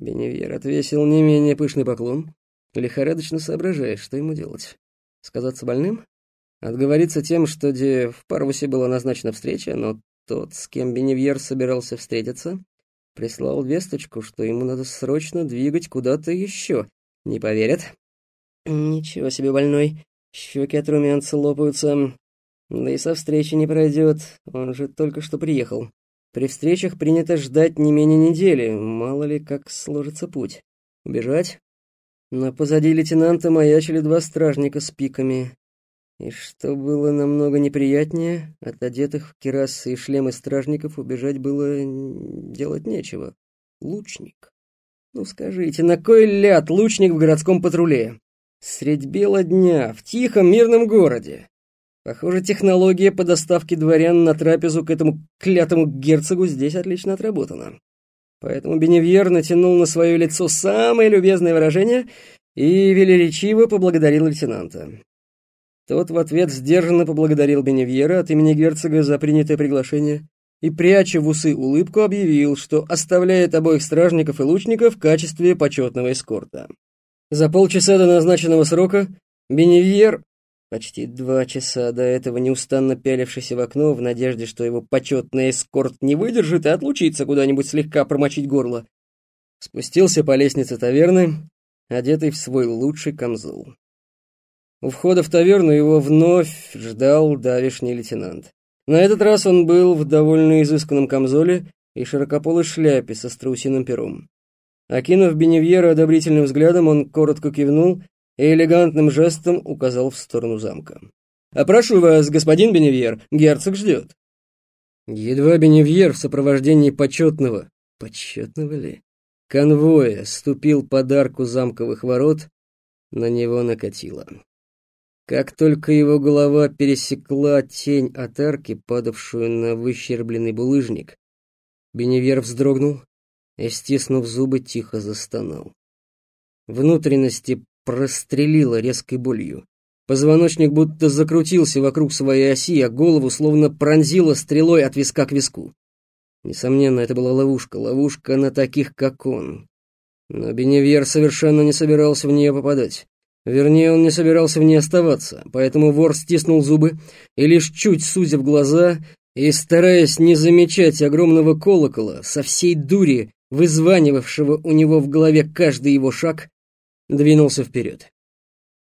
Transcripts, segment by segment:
Беневьер отвесил не менее пышный поклон, лихорадочно соображая, что ему делать. Сказаться больным? Отговориться тем, что где в Парвусе была назначена встреча, но тот, с кем Беневьер собирался встретиться, прислал весточку, что ему надо срочно двигать куда-то еще. Не поверят? Ничего себе больной. Щеки от румянца лопаются. Да и со встречи не пройдет, он же только что приехал. При встречах принято ждать не менее недели, мало ли как сложится путь. Убежать? Но позади лейтенанта маячили два стражника с пиками. И что было намного неприятнее, от одетых в кирасы и шлемы стражников убежать было делать нечего. Лучник. Ну скажите, на кой ляд лучник в городском патруле? Средь бела дня, в тихом мирном городе. Похоже, технология по доставке дворян на трапезу к этому клятому герцогу здесь отлично отработана. Поэтому Беневьер натянул на свое лицо самое любезное выражение и велеречиво поблагодарил лейтенанта. Тот в ответ сдержанно поблагодарил Беневьера от имени герцога за принятое приглашение и, пряча в усы улыбку, объявил, что оставляет обоих стражников и лучников в качестве почетного эскорта. За полчаса до назначенного срока Беневьер Почти два часа до этого неустанно пялившийся в окно в надежде, что его почетный эскорт не выдержит и отлучится куда-нибудь слегка промочить горло. Спустился по лестнице таверны, одетый в свой лучший камзол. У входа в таверну его вновь ждал давишний лейтенант. На этот раз он был в довольно изысканном камзоле и широкополой шляпе со страусиным пером. Окинув Беневьера одобрительным взглядом, он коротко кивнул и элегантным жестом указал в сторону замка. «А прошу вас, господин Беневьер, герцог ждет». Едва Беневьер в сопровождении почетного, почетного ли, конвоя ступил под арку замковых ворот, на него накатило. Как только его голова пересекла тень от арки, падавшую на выщербленный булыжник, Беневьер вздрогнул и, стиснув зубы, тихо застонал. Внутренности прострелило резкой болью. Позвоночник будто закрутился вокруг своей оси, а голову словно пронзило стрелой от виска к виску. Несомненно, это была ловушка, ловушка на таких, как он. Но Беневьер совершенно не собирался в нее попадать. Вернее, он не собирался в ней оставаться, поэтому вор стиснул зубы и лишь чуть сузив глаза и, стараясь не замечать огромного колокола, со всей дури, вызванивавшего у него в голове каждый его шаг, двинулся вперед.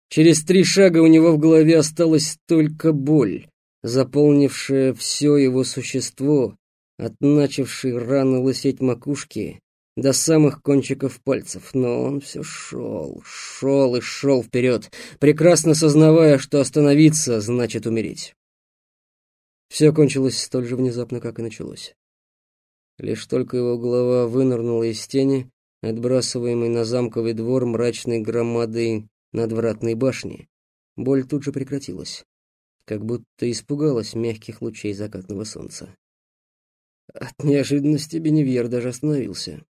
Через три шага у него в голове осталась только боль, заполнившая все его существо, от начавшей рано лысеть макушки до самых кончиков пальцев, но он все шел, шел и шел вперед, прекрасно сознавая, что остановиться значит умереть. Все кончилось столь же внезапно, как и началось. Лишь только его голова вынырнула из тени, отбрасываемый на замковый двор мрачной громадой надвратной башни, боль тут же прекратилась, как будто испугалась мягких лучей закатного солнца. От неожиданности Беневьер даже остановился.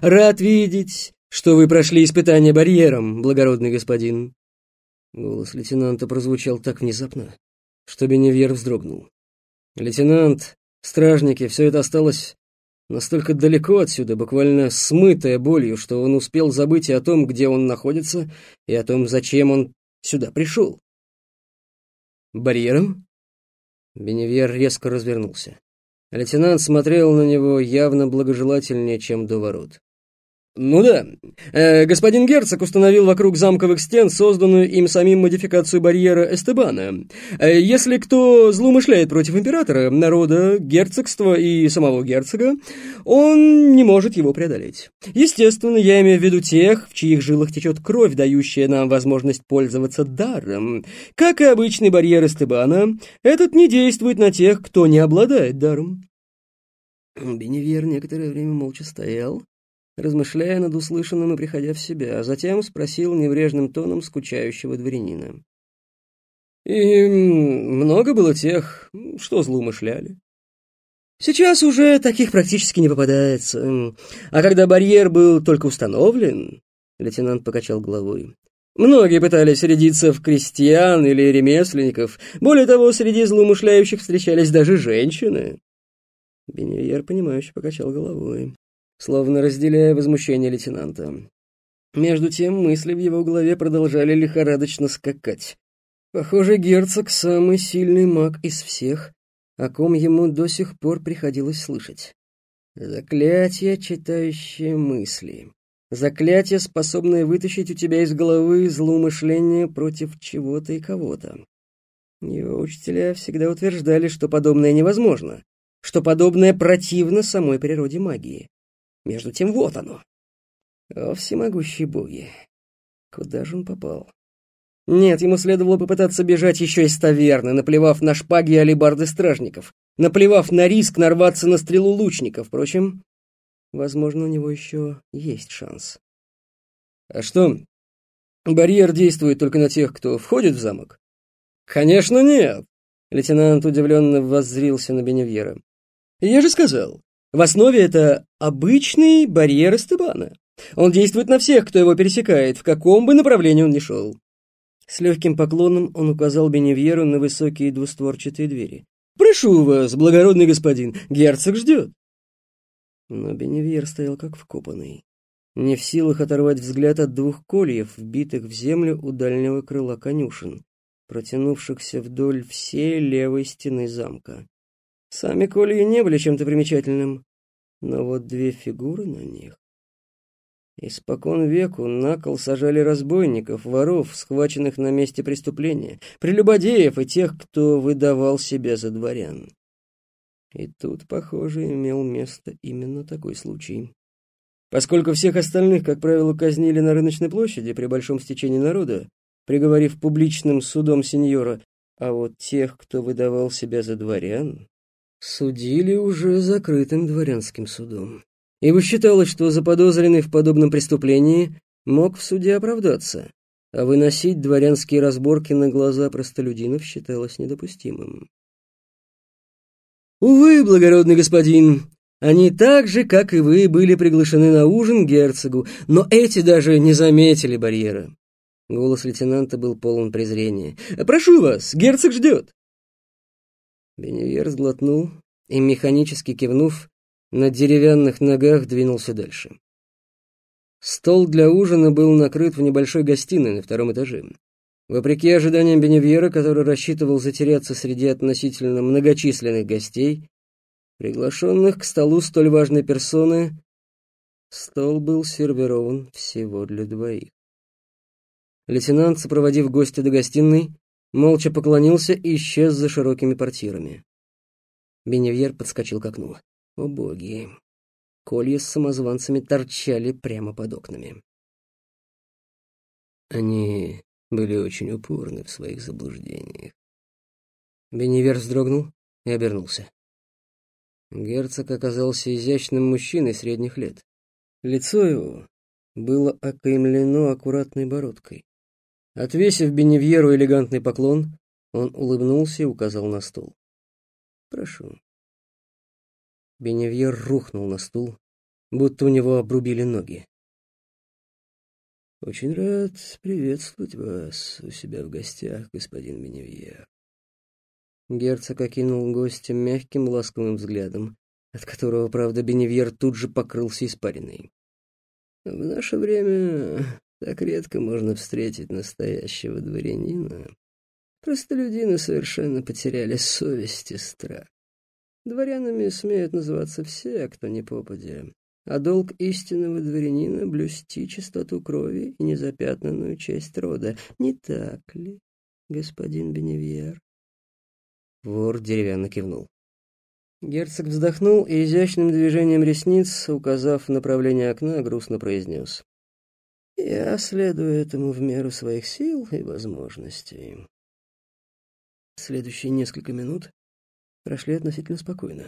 «Рад видеть, что вы прошли испытание барьером, благородный господин!» Голос лейтенанта прозвучал так внезапно, что Беневьер вздрогнул. Лейтенант, стражники, все это осталось настолько далеко отсюда, буквально смытая болью, что он успел забыть и о том, где он находится, и о том, зачем он сюда пришел. «Барьером?» Беневьер резко развернулся. Лейтенант смотрел на него явно благожелательнее, чем до ворот. «Ну да. Э, господин герцог установил вокруг замковых стен созданную им самим модификацию барьера Эстебана. Э, если кто злоумышляет против императора, народа, герцогства и самого герцога, он не может его преодолеть. Естественно, я имею в виду тех, в чьих жилах течет кровь, дающая нам возможность пользоваться даром. Как и обычный барьер Эстебана, этот не действует на тех, кто не обладает даром». Беневьер некоторое время молча стоял, размышляя над услышанным и приходя в себя, а затем спросил неврежным тоном скучающего дворянина. «И много было тех, что злоумышляли?» «Сейчас уже таких практически не попадается. А когда барьер был только установлен...» Лейтенант покачал головой. Многие пытались рядиться в крестьян или ремесленников. Более того, среди злоумышляющих встречались даже женщины. Беневьер, понимающе покачал головой. Словно разделяя возмущение лейтенанта. Между тем мысли в его голове продолжали лихорадочно скакать. Похоже, герцог — самый сильный маг из всех, о ком ему до сих пор приходилось слышать. Заклятие, читающее мысли. Заклятие, способное вытащить у тебя из головы злоумышление против чего-то и кого-то. Его учителя всегда утверждали, что подобное невозможно, что подобное противно самой природе магии. Между тем, вот оно. О, всемогущие боги! Куда же он попал? Нет, ему следовало попытаться бежать еще из таверны, наплевав на шпаги и алебарды стражников, наплевав на риск нарваться на стрелу лучников. Впрочем, возможно, у него еще есть шанс. А что, барьер действует только на тех, кто входит в замок? Конечно, нет. Лейтенант удивленно воззрился на Беневьера. Я же сказал, в основе это обычный барьер Эстебана. Он действует на всех, кто его пересекает, в каком бы направлении он ни шел. С легким поклоном он указал Беневьеру на высокие двустворчатые двери. «Прошу вас, благородный господин, герцог ждет!» Но Беневьер стоял как вкопанный, не в силах оторвать взгляд от двух кольев, вбитых в землю у дальнего крыла конюшен, протянувшихся вдоль всей левой стены замка. Сами колья не были чем-то примечательным, но вот две фигуры на них Испокон веку на кол сажали разбойников, воров, схваченных на месте преступления, прелюбодеев и тех, кто выдавал себя за дворян. И тут, похоже, имел место именно такой случай. Поскольку всех остальных, как правило, казнили на рыночной площади при большом стечении народа, приговорив публичным судом сеньора, а вот тех, кто выдавал себя за дворян, судили уже закрытым дворянским судом ибо считалось, что заподозренный в подобном преступлении мог в суде оправдаться, а выносить дворянские разборки на глаза простолюдинов считалось недопустимым. «Увы, благородный господин, они так же, как и вы, были приглашены на ужин герцогу, но эти даже не заметили барьера». Голос лейтенанта был полон презрения. «Прошу вас, герцог ждет!» Беневьер сглотнул и, механически кивнув, на деревянных ногах двинулся дальше. Стол для ужина был накрыт в небольшой гостиной на втором этаже. Вопреки ожиданиям Беневьера, который рассчитывал затеряться среди относительно многочисленных гостей, приглашенных к столу столь важной персоны, стол был сервирован всего для двоих. Лейтенант, сопроводив гостя до гостиной, молча поклонился и исчез за широкими портьерами. Беневьер подскочил к окну. О боги! Колья с самозванцами торчали прямо под окнами. Они были очень упорны в своих заблуждениях. Беннивер вздрогнул и обернулся. Герцог оказался изящным мужчиной средних лет. Лицо его было окаймлено аккуратной бородкой. Отвесив Беннивьеру элегантный поклон, он улыбнулся и указал на стол. «Прошу, Беневьер рухнул на стул, будто у него обрубили ноги. «Очень рад приветствовать вас у себя в гостях, господин Беневьер». Герцог окинул гостя мягким, ласковым взглядом, от которого, правда, Беневьер тут же покрылся испариной. «В наше время так редко можно встретить настоящего дворянина. Простолюдины совершенно потеряли совесть и страх. Дворянами смеют называться все, кто не попадя, а долг истинного дворянина — блюсти чистоту крови и незапятнанную честь рода. Не так ли, господин Беневьер? Вор деревянно кивнул. Герцог вздохнул и изящным движением ресниц, указав направление окна, грустно произнес. «Я следую этому в меру своих сил и возможностей». Следующие несколько минут прошли относительно спокойно.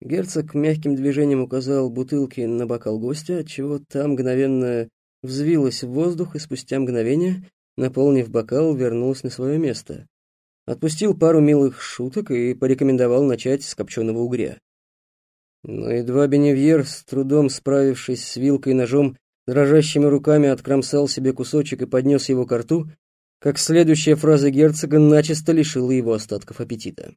Герцог мягким движением указал бутылки на бокал гостя, отчего та мгновенно взвилась в воздух и спустя мгновение, наполнив бокал, вернулась на свое место. Отпустил пару милых шуток и порекомендовал начать с копченого угря. Но едва Беневьер, с трудом справившись с вилкой и ножом, дрожащими руками откромсал себе кусочек и поднес его к рту, как следующая фраза герцога начисто лишила его остатков аппетита.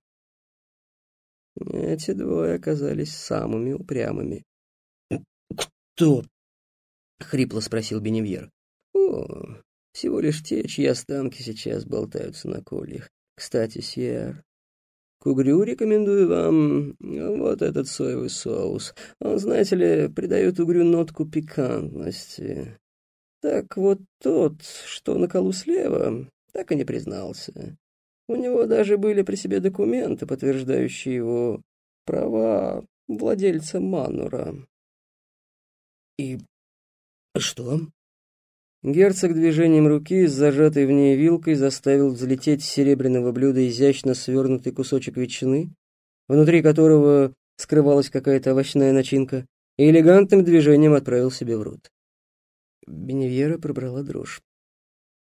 Эти двое оказались самыми упрямыми. «Кто?» — хрипло спросил Беневьер. «О, всего лишь те, чьи останки сейчас болтаются на кольях. Кстати, Сьер, к угрю рекомендую вам вот этот соевый соус. Он, знаете ли, придает угрю нотку пикантности. Так вот тот, что на колу слева, так и не признался. У него даже были при себе документы, подтверждающие его права владельца Манура. И что? Герцог движением руки с зажатой в ней вилкой заставил взлететь с серебряного блюда изящно свернутый кусочек ветчины, внутри которого скрывалась какая-то овощная начинка, и элегантным движением отправил себе в рот. Беневьера пробрала дрожь.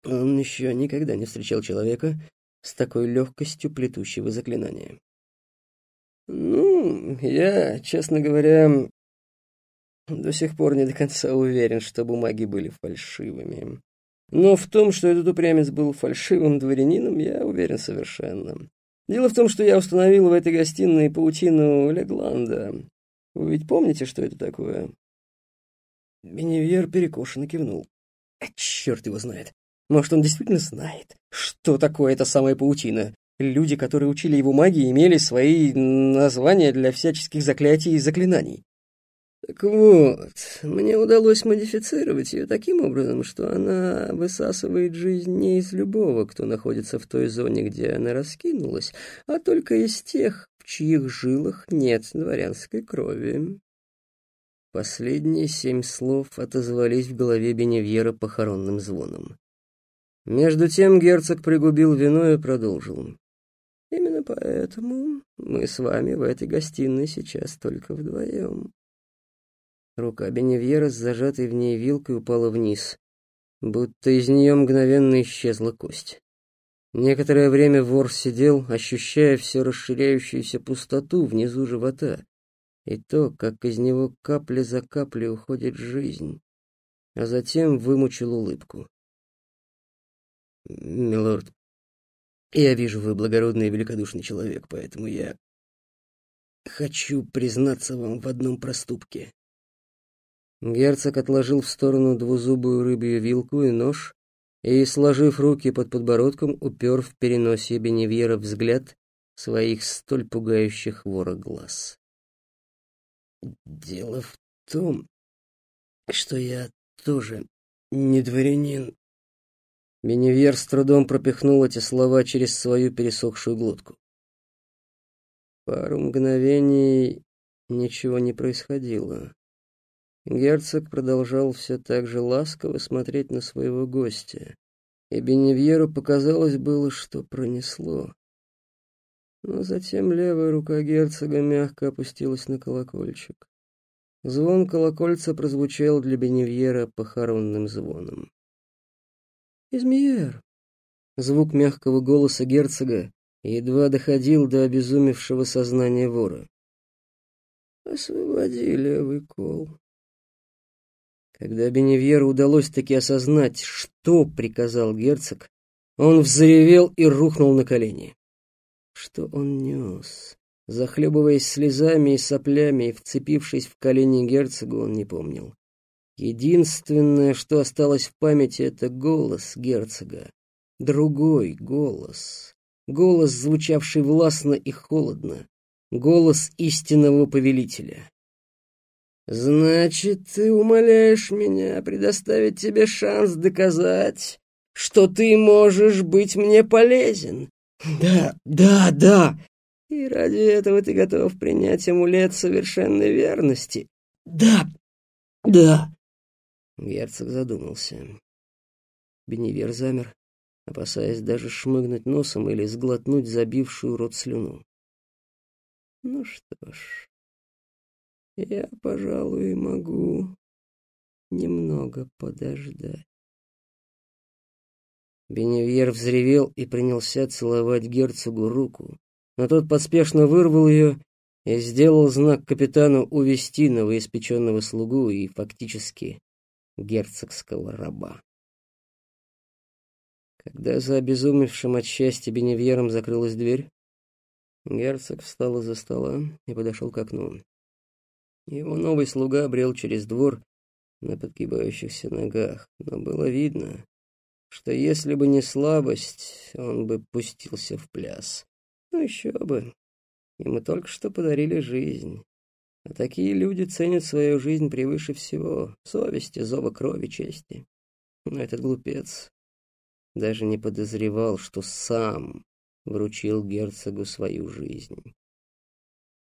Он еще никогда не встречал человека с такой легкостью плетущего заклинания. «Ну, я, честно говоря, до сих пор не до конца уверен, что бумаги были фальшивыми. Но в том, что этот упрямец был фальшивым дворянином, я уверен совершенно. Дело в том, что я установил в этой гостиной паутину Легланда. Вы ведь помните, что это такое?» Беневьер перекошенно кивнул. А черт его знает. Может, он действительно знает, что такое эта самая паутина. Люди, которые учили его магии, имели свои названия для всяческих заклятий и заклинаний. Так вот, мне удалось модифицировать ее таким образом, что она высасывает жизнь не из любого, кто находится в той зоне, где она раскинулась, а только из тех, в чьих жилах нет дворянской крови. Последние семь слов отозвались в голове Беневьера похоронным звоном. Между тем герцог пригубил вино и продолжил. «Именно поэтому мы с вами в этой гостиной сейчас только вдвоем». Рука Беневьера с зажатой в ней вилкой упала вниз, будто из нее мгновенно исчезла кость. Некоторое время вор сидел, ощущая все расширяющуюся пустоту внизу живота, и то, как из него капля за каплей уходит жизнь, а затем вымучил улыбку. «Милорд, я вижу, вы благородный и великодушный человек, поэтому я хочу признаться вам в одном проступке». Герцог отложил в сторону двузубую рыбью вилку и нож и, сложив руки под подбородком, упер в переносе Беневьера взгляд своих столь пугающих вора глаз. Дело в том, что я тоже не дворянин. Беневьер с трудом пропихнул эти слова через свою пересохшую глотку. Пару мгновений ничего не происходило. Герцог продолжал все так же ласково смотреть на своего гостя, и Беневьеру показалось было, что пронесло. Но затем левая рука герцога мягко опустилась на колокольчик. Звон колокольца прозвучал для Беневьера похоронным звоном. «Измиер!» Звук мягкого голоса герцога едва доходил до обезумевшего сознания вора. «Освободи левый кол». Когда Беневьеру удалось таки осознать, что приказал герцог, он взревел и рухнул на колени что он нес. Захлебываясь слезами и соплями и вцепившись в колени герцогу, он не помнил. Единственное, что осталось в памяти, это голос герцога. Другой голос. Голос, звучавший властно и холодно. Голос истинного повелителя. «Значит, ты умоляешь меня предоставить тебе шанс доказать, что ты можешь быть мне полезен, «Да, да, да!» «И ради этого ты готов принять амулет совершенной верности?» «Да, да!» Герцог задумался. Беневер замер, опасаясь даже шмыгнуть носом или сглотнуть забившую рот слюну. «Ну что ж, я, пожалуй, могу немного подождать». Беневьер взревел и принялся целовать герцогу руку, но тот поспешно вырвал ее и сделал знак капитану увести новоиспеченного слугу и фактически герцогского раба. Когда за обезумевшим от счастья Беневьером закрылась дверь, герцог встал из-за стола и подошел к окну. Его новый слуга брел через двор, на подгибающихся ногах, но было видно, что если бы не слабость, он бы пустился в пляс. Ну еще бы, ему только что подарили жизнь. А такие люди ценят свою жизнь превыше всего, совести, зова крови, чести. Но этот глупец даже не подозревал, что сам вручил герцогу свою жизнь.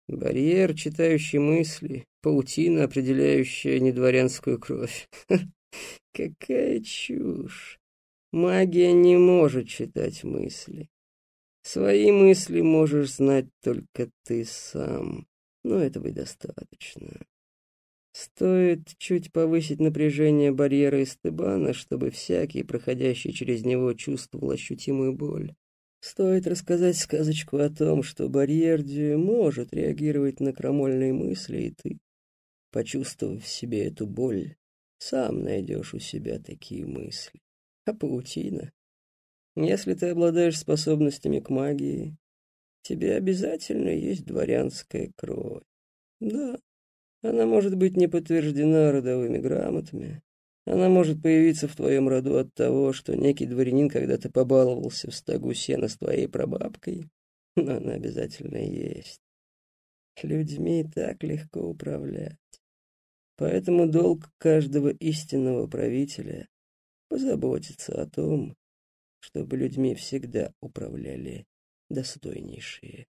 Барьер, читающий мысли, паутина, определяющая недворянскую кровь. Какая чушь! Магия не может читать мысли. Свои мысли можешь знать только ты сам, но этого и достаточно. Стоит чуть повысить напряжение барьера Эстебана, чтобы всякий, проходящий через него, чувствовал ощутимую боль. Стоит рассказать сказочку о том, что Барьерди может реагировать на крамольные мысли, и ты, почувствовав в себе эту боль, сам найдешь у себя такие мысли. А паутина? Если ты обладаешь способностями к магии, тебе обязательно есть дворянская кровь. Да, она может быть не подтверждена родовыми грамотами. Она может появиться в твоем роду от того, что некий дворянин когда-то побаловался в стогу сена с твоей прабабкой, но она обязательно есть. Людьми так легко управлять. Поэтому долг каждого истинного правителя — позаботиться о том, чтобы людьми всегда управляли достойнейшие